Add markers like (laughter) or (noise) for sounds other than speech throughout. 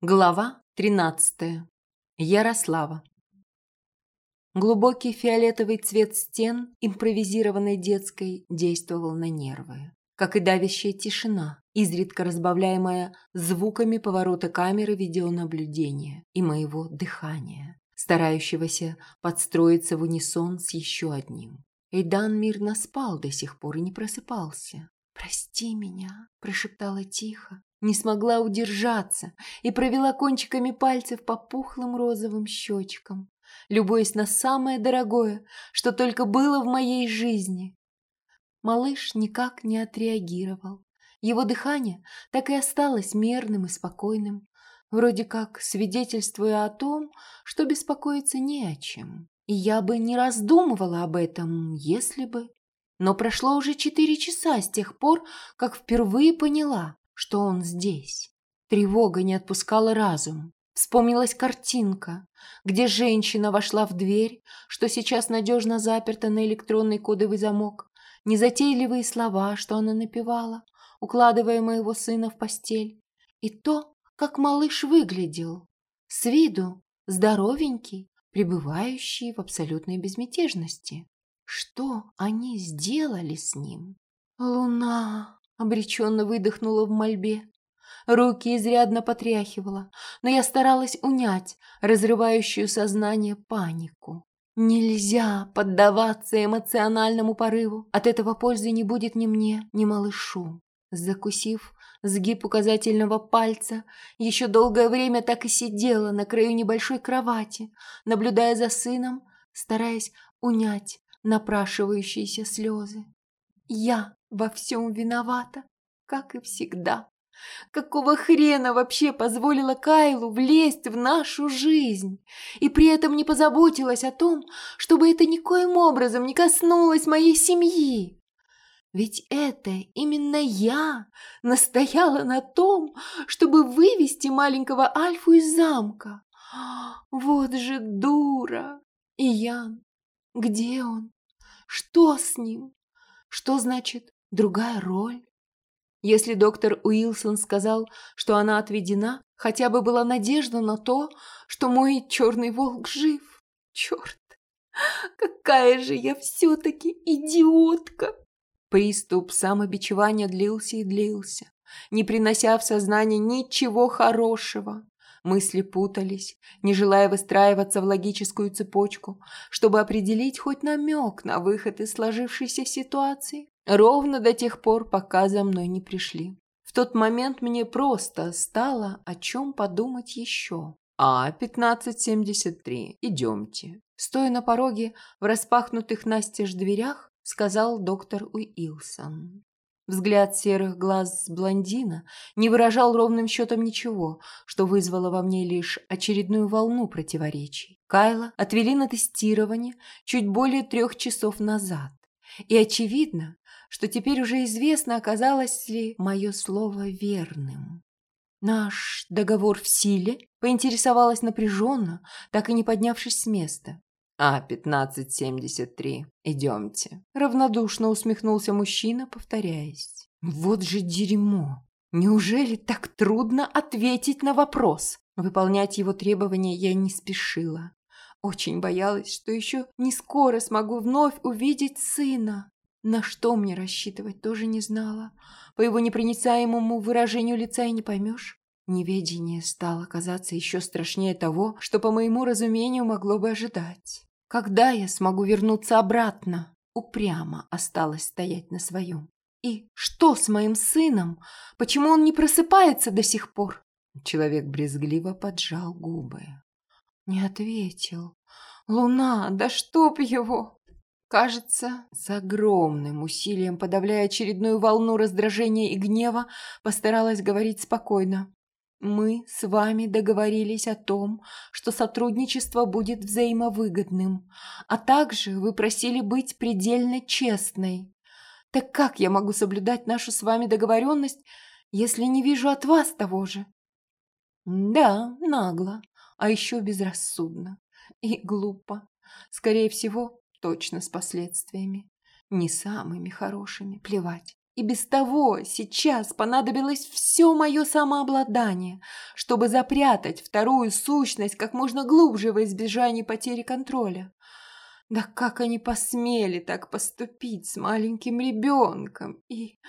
Глава 13. Ярослава. Глубокий фиолетовый цвет стен импровизированной детской действовал на нервы, как и давящая тишина, изредка разбавляемая звуками поворота камеры видеонаблюдения и моего дыхания, старающегося подстроиться в унисон с еще одним. Эйдан мирно спал до сих пор и не просыпался. «Прости меня», – прошептала тихо, не смогла удержаться и провела кончиками пальцев по пухлым розовым щечкам, любуясь на самое дорогое, что только было в моей жизни. Малыш никак не отреагировал. Его дыхание так и осталось мерным и спокойным, вроде как свидетельствуя о том, что беспокоиться не о чем. И я бы не раздумывала об этом, если бы... Но прошло уже четыре часа с тех пор, как впервые поняла, что он здесь. Тревога не отпускала разум. Вспомнилась картинка, где женщина вошла в дверь, что сейчас надежно заперта на электронный кодовый замок, незатейливые слова, что она напевала, укладывая моего сына в постель, и то, как малыш выглядел. С виду здоровенький, пребывающий в абсолютной безмятежности. Что они сделали с ним? Луна! Обреченно выдохнула в мольбе. Руки изрядно потряхивала, но я старалась унять разрывающую сознание панику. Нельзя поддаваться эмоциональному порыву. От этого пользы не будет ни мне, ни малышу. Закусив сгиб указательного пальца, еще долгое время так и сидела на краю небольшой кровати, наблюдая за сыном, стараясь унять напрашивающиеся слезы. Я во всем виновата, как и всегда. Какого хрена вообще позволила Кайлу влезть в нашу жизнь и при этом не позаботилась о том, чтобы это никоим образом не коснулось моей семьи? Ведь это именно я настояла на том, чтобы вывести маленького Альфу из замка. (gasps) Вот же дура! И Ян, где он? Что с ним? Что значит другая роль? Если доктор Уилсон сказал, что она отведена, хотя бы была надежда на то, что мой черный волк жив. Черт, какая же я все-таки идиотка! Приступ самобичевания длился и длился, не принося в сознание ничего хорошего. Мысли путались, не желая выстраиваться в логическую цепочку, чтобы определить хоть намек на выход из сложившейся ситуации, ровно до тех пор, пока за мной не пришли. В тот момент мне просто стало о чем подумать еще. «А, 1573, идемте». Стоя на пороге в распахнутых настежь дверях, сказал доктор Уилсон. Взгляд серых глаз блондина не выражал ровным счетом ничего, что вызвало во мне лишь очередную волну противоречий. Кайла отвели на тестирование чуть более трех часов назад. И очевидно, что теперь уже известно, оказалось ли мое слово верным. «Наш договор в силе?» – поинтересовалась напряженно, так и не поднявшись с места. «А, 1573. Идемте». Равнодушно усмехнулся мужчина, повторяясь. «Вот же дерьмо! Неужели так трудно ответить на вопрос?» Выполнять его требования я не спешила. Очень боялась, что еще не скоро смогу вновь увидеть сына. На что мне рассчитывать, тоже не знала. По его непроницаемому выражению лица и не поймешь. Неведение стало казаться еще страшнее того, что, по моему разумению, могло бы ожидать. Когда я смогу вернуться обратно? Упрямо осталось стоять на своем. И что с моим сыном? Почему он не просыпается до сих пор? Человек брезгливо поджал губы. Не ответил. Луна, да чтоб его! Кажется, с огромным усилием, подавляя очередную волну раздражения и гнева, постаралась говорить спокойно. Мы с вами договорились о том, что сотрудничество будет взаимовыгодным, а также вы просили быть предельно честной. Так как я могу соблюдать нашу с вами договоренность, если не вижу от вас того же? Да, нагло, а еще безрассудно и глупо. Скорее всего, точно с последствиями. Не самыми хорошими, плевать. И без того сейчас понадобилось все мое самообладание, чтобы запрятать вторую сущность как можно глубже во избежание потери контроля. Да как они посмели так поступить с маленьким ребенком? И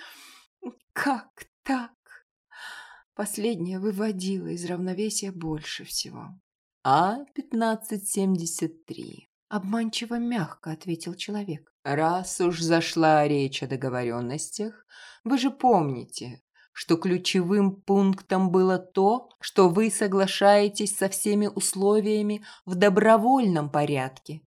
как так? Последнее выводило из равновесия больше всего. «А-1573», — обманчиво мягко ответил человек. «Раз уж зашла речь о договоренностях, вы же помните, что ключевым пунктом было то, что вы соглашаетесь со всеми условиями в добровольном порядке,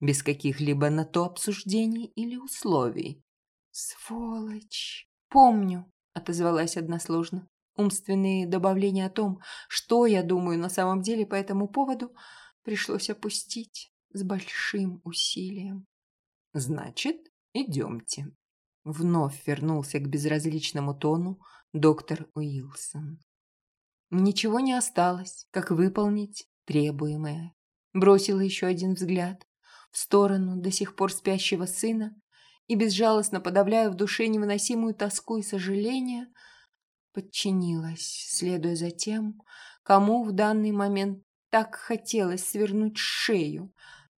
без каких-либо на то обсуждений или условий». «Сволочь!» «Помню», — отозвалась односложно умственные добавления о том, что я думаю на самом деле по этому поводу, пришлось опустить с большим усилием. «Значит, идемте». Вновь вернулся к безразличному тону доктор Уилсон. Ничего не осталось, как выполнить требуемое. Бросила еще один взгляд в сторону до сих пор спящего сына и, безжалостно подавляя в душе невыносимую тоску и сожаление, подчинилась, следуя за тем, кому в данный момент так хотелось свернуть шею,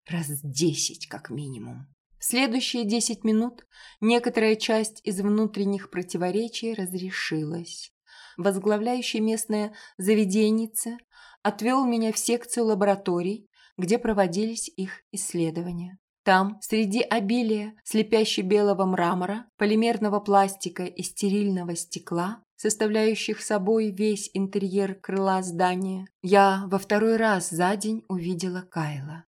раз десять как минимум. Следующие десять минут некоторая часть из внутренних противоречий разрешилась. Возглавляющий местное заведенница отвел меня в секцию лабораторий, где проводились их исследования. Там, среди обилия слепящей белого мрамора, полимерного пластика и стерильного стекла, составляющих собой весь интерьер крыла здания, я во второй раз за день увидела Кайла.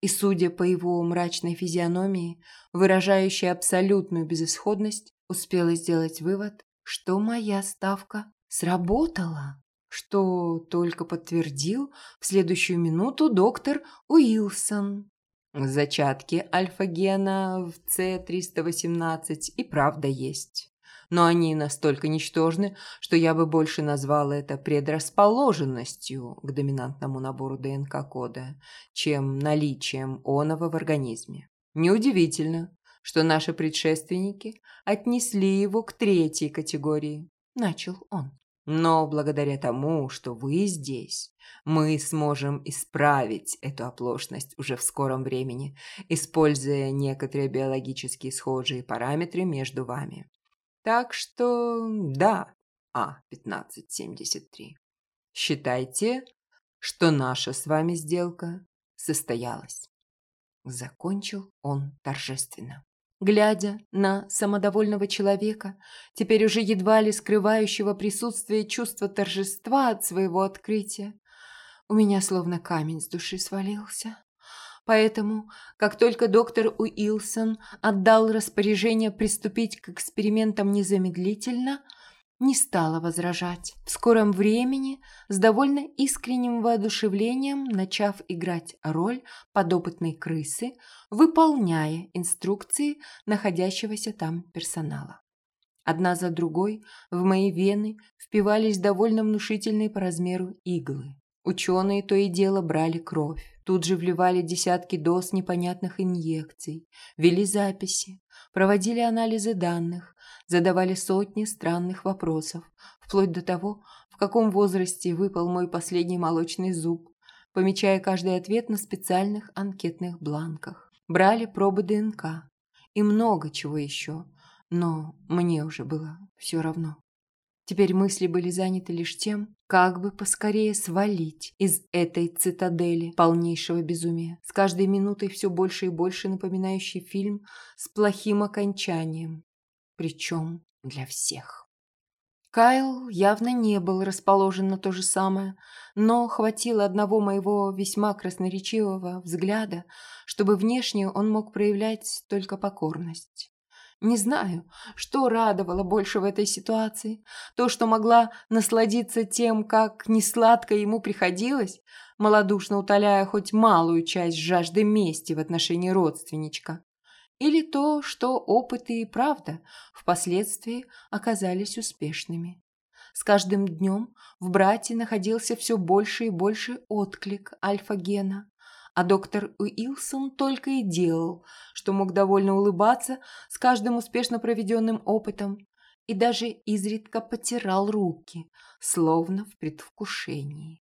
И, судя по его мрачной физиономии, выражающей абсолютную безысходность, успела сделать вывод, что моя ставка сработала, что только подтвердил в следующую минуту доктор Уилсон. Зачатки альфа-гена в С-318 и правда есть но они настолько ничтожны, что я бы больше назвал это предрасположенностью к доминантному набору ДНК-кода, чем наличием оного в организме. Неудивительно, что наши предшественники отнесли его к третьей категории, начал он. Но благодаря тому, что вы здесь, мы сможем исправить эту оплошность уже в скором времени, используя некоторые биологически схожие параметры между вами. Так что да, А-1573. Считайте, что наша с вами сделка состоялась. Закончил он торжественно. Глядя на самодовольного человека, теперь уже едва ли скрывающего присутствие чувства торжества от своего открытия, у меня словно камень с души свалился. Поэтому, как только доктор Уилсон отдал распоряжение приступить к экспериментам незамедлительно, не стала возражать. В скором времени, с довольно искренним воодушевлением, начав играть роль подопытной крысы, выполняя инструкции находящегося там персонала. Одна за другой в мои вены впивались довольно внушительные по размеру иглы. Ученые то и дело брали кровь. Тут же вливали десятки доз непонятных инъекций, вели записи, проводили анализы данных, задавали сотни странных вопросов, вплоть до того, в каком возрасте выпал мой последний молочный зуб, помечая каждый ответ на специальных анкетных бланках. Брали пробы ДНК и много чего еще, но мне уже было все равно. Теперь мысли были заняты лишь тем, как бы поскорее свалить из этой цитадели полнейшего безумия, с каждой минутой все больше и больше напоминающий фильм с плохим окончанием, причем для всех. Кайл явно не был расположен на то же самое, но хватило одного моего весьма красноречивого взгляда, чтобы внешне он мог проявлять только покорность. Не знаю, что радовало больше в этой ситуации. То, что могла насладиться тем, как несладко ему приходилось, малодушно утоляя хоть малую часть жажды мести в отношении родственничка. Или то, что опыты и правда впоследствии оказались успешными. С каждым днем в брате находился все больше и больше отклик альфа-гена, а доктор Уилсон только и делал, что мог довольно улыбаться с каждым успешно проведенным опытом, и даже изредка потирал руки, словно в предвкушении.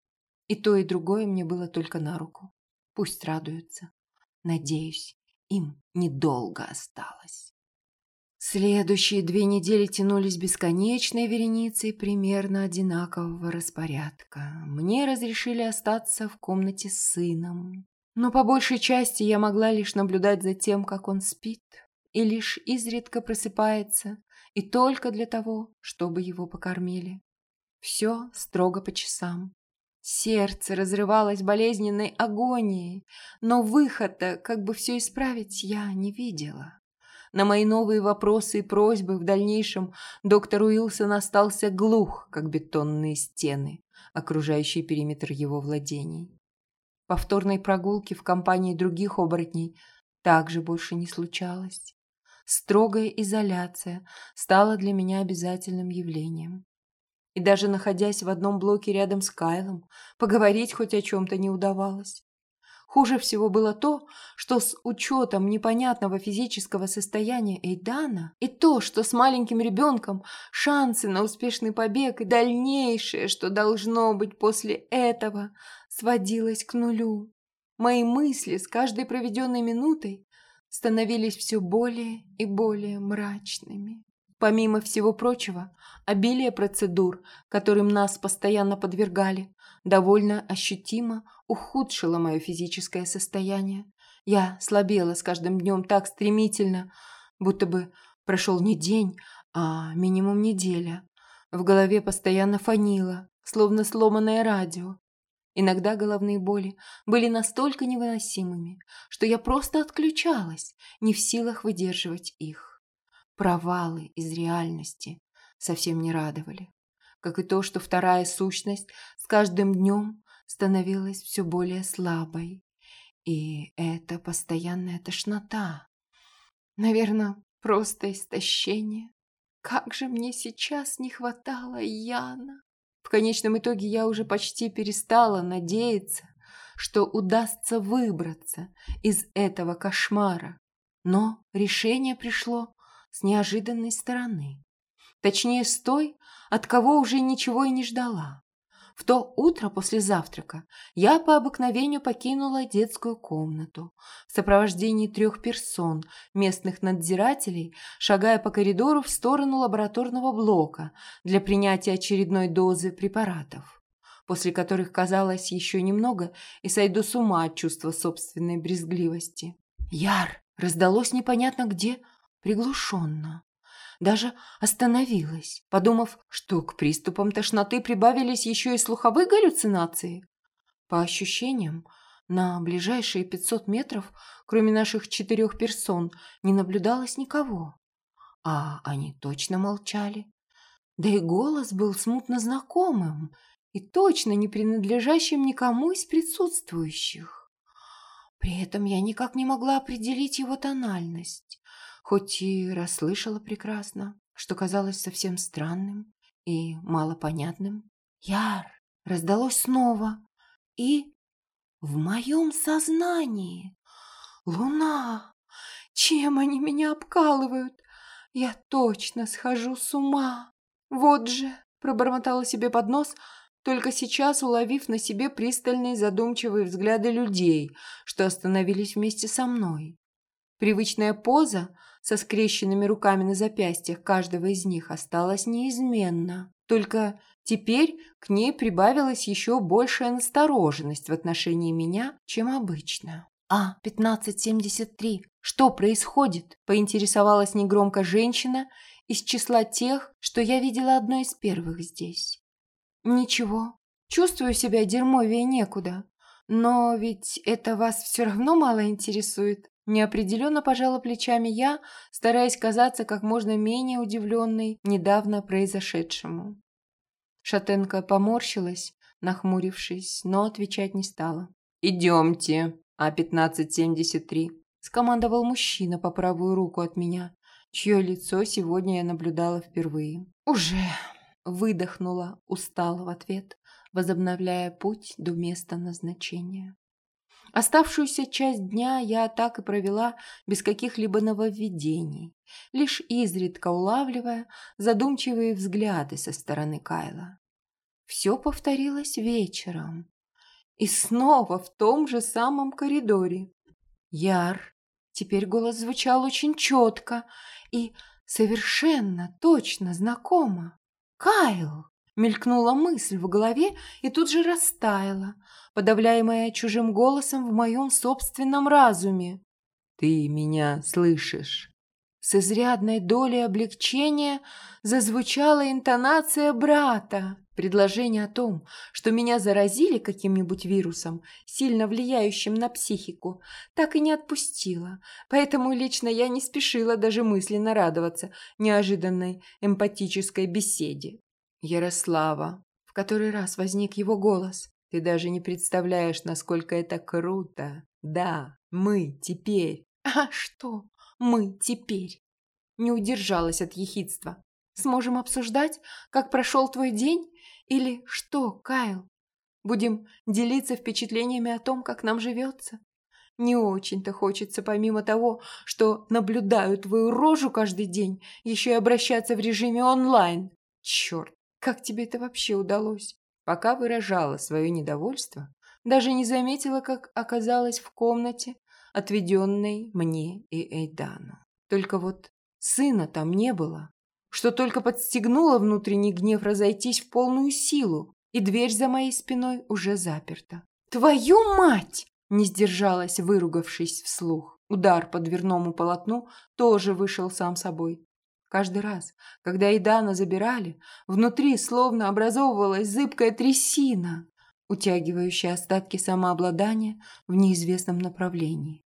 И то, и другое мне было только на руку. Пусть радуются. Надеюсь, им недолго осталось. Следующие две недели тянулись бесконечной вереницей примерно одинакового распорядка. Мне разрешили остаться в комнате с сыном. Но по большей части я могла лишь наблюдать за тем, как он спит, и лишь изредка просыпается, и только для того, чтобы его покормили. Все строго по часам. Сердце разрывалось болезненной агонией, но выхода, как бы все исправить, я не видела. На мои новые вопросы и просьбы в дальнейшем доктор Уилсон остался глух, как бетонные стены, окружающие периметр его владений. Повторной прогулки в компании других оборотней также больше не случалось. Строгая изоляция стала для меня обязательным явлением. И даже находясь в одном блоке рядом с Кайлом, поговорить хоть о чем-то не удавалось. Хуже всего было то, что с учетом непонятного физического состояния Эйдана и то, что с маленьким ребенком шансы на успешный побег и дальнейшее, что должно быть после этого, сводилось к нулю. Мои мысли с каждой проведенной минутой становились все более и более мрачными. Помимо всего прочего, обилие процедур, которым нас постоянно подвергали, довольно ощутимо ухудшило мое физическое состояние. Я слабела с каждым днем так стремительно, будто бы прошел не день, а минимум неделя. В голове постоянно фонило, словно сломанное радио. Иногда головные боли были настолько невыносимыми, что я просто отключалась, не в силах выдерживать их. Провалы из реальности совсем не радовали как и то, что вторая сущность с каждым днем становилась все более слабой. И это постоянная тошнота. Наверное, просто истощение. Как же мне сейчас не хватало Яна. В конечном итоге я уже почти перестала надеяться, что удастся выбраться из этого кошмара. Но решение пришло с неожиданной стороны. Точнее, с той, от кого уже ничего и не ждала. В то утро после завтрака я по обыкновению покинула детскую комнату в сопровождении трех персон, местных надзирателей, шагая по коридору в сторону лабораторного блока для принятия очередной дозы препаратов, после которых казалось еще немного и сойду с ума от чувства собственной брезгливости. «Яр!» раздалось непонятно где, приглушенно даже остановилась, подумав, что к приступам тошноты прибавились еще и слуховые галлюцинации. По ощущениям, на ближайшие 500 метров, кроме наших четырех персон, не наблюдалось никого. А они точно молчали. Да и голос был смутно знакомым и точно не принадлежащим никому из присутствующих. При этом я никак не могла определить его тональность хоть и расслышала прекрасно, что казалось совсем странным и малопонятным. Яр раздалось снова, и в моем сознании луна. Чем они меня обкалывают? Я точно схожу с ума. Вот же, пробормотала себе под нос, только сейчас уловив на себе пристальные задумчивые взгляды людей, что остановились вместе со мной. Привычная поза со скрещенными руками на запястьях каждого из них осталась неизменна. Только теперь к ней прибавилась еще большая настороженность в отношении меня, чем обычно. «А, 1573, что происходит?» – поинтересовалась негромко женщина из числа тех, что я видела одной из первых здесь. «Ничего, чувствую себя дерьмовее некуда. Но ведь это вас все равно мало интересует. Неопределенно пожала плечами я, стараясь казаться как можно менее удивленной недавно произошедшему. Шатенка поморщилась, нахмурившись, но отвечать не стала. «Идемте, А-1573», – скомандовал мужчина по правую руку от меня, чье лицо сегодня я наблюдала впервые. «Уже!» – выдохнула, устала в ответ, возобновляя путь до места назначения. Оставшуюся часть дня я так и провела без каких-либо нововведений, лишь изредка улавливая задумчивые взгляды со стороны Кайла. Все повторилось вечером. И снова в том же самом коридоре. Яр. Теперь голос звучал очень четко и совершенно точно знакомо. «Кайл!» — мелькнула мысль в голове и тут же растаяла, подавляемая чужим голосом в моем собственном разуме. «Ты меня слышишь?» С изрядной долей облегчения зазвучала интонация брата. Предложение о том, что меня заразили каким-нибудь вирусом, сильно влияющим на психику, так и не отпустило. Поэтому лично я не спешила даже мысленно радоваться неожиданной эмпатической беседе. Ярослава, в который раз возник его голос. Ты даже не представляешь, насколько это круто. Да, мы теперь. А что? мы теперь?» Не удержалась от ехидства. «Сможем обсуждать, как прошел твой день? Или что, Кайл? Будем делиться впечатлениями о том, как нам живется?» Не очень-то хочется, помимо того, что наблюдаю твою рожу каждый день, еще и обращаться в режиме онлайн. Черт, как тебе это вообще удалось? Пока выражала свое недовольство, даже не заметила, как оказалась в комнате, отведенной мне и Эйдану. Только вот сына там не было, что только подстегнуло внутренний гнев разойтись в полную силу, и дверь за моей спиной уже заперта. «Твою мать!» – не сдержалась, выругавшись вслух. Удар по дверному полотну тоже вышел сам собой. Каждый раз, когда Эйдана забирали, внутри словно образовывалась зыбкая трясина, утягивающая остатки самообладания в неизвестном направлении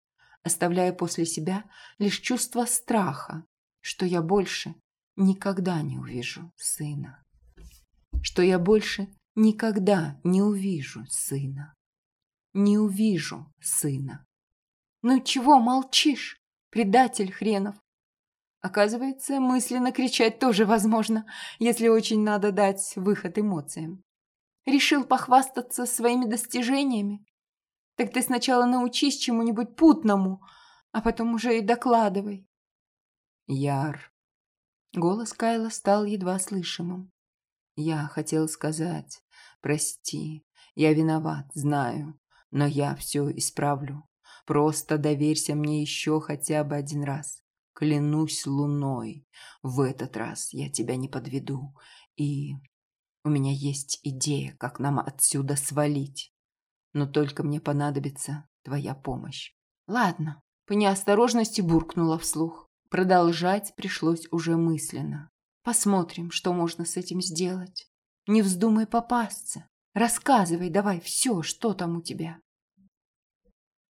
оставляя после себя лишь чувство страха, что я больше никогда не увижу сына. Что я больше никогда не увижу сына. Не увижу сына. Ну чего молчишь, предатель хренов? Оказывается, мысленно кричать тоже возможно, если очень надо дать выход эмоциям. Решил похвастаться своими достижениями? Так ты сначала научись чему-нибудь путному, а потом уже и докладывай. Яр. Голос Кайла стал едва слышимым. Я хотел сказать, прости, я виноват, знаю, но я все исправлю. Просто доверься мне еще хотя бы один раз. Клянусь луной, в этот раз я тебя не подведу. И у меня есть идея, как нам отсюда свалить но только мне понадобится твоя помощь. Ладно, по неосторожности буркнула вслух. Продолжать пришлось уже мысленно. Посмотрим, что можно с этим сделать. Не вздумай попасться. Рассказывай давай все, что там у тебя.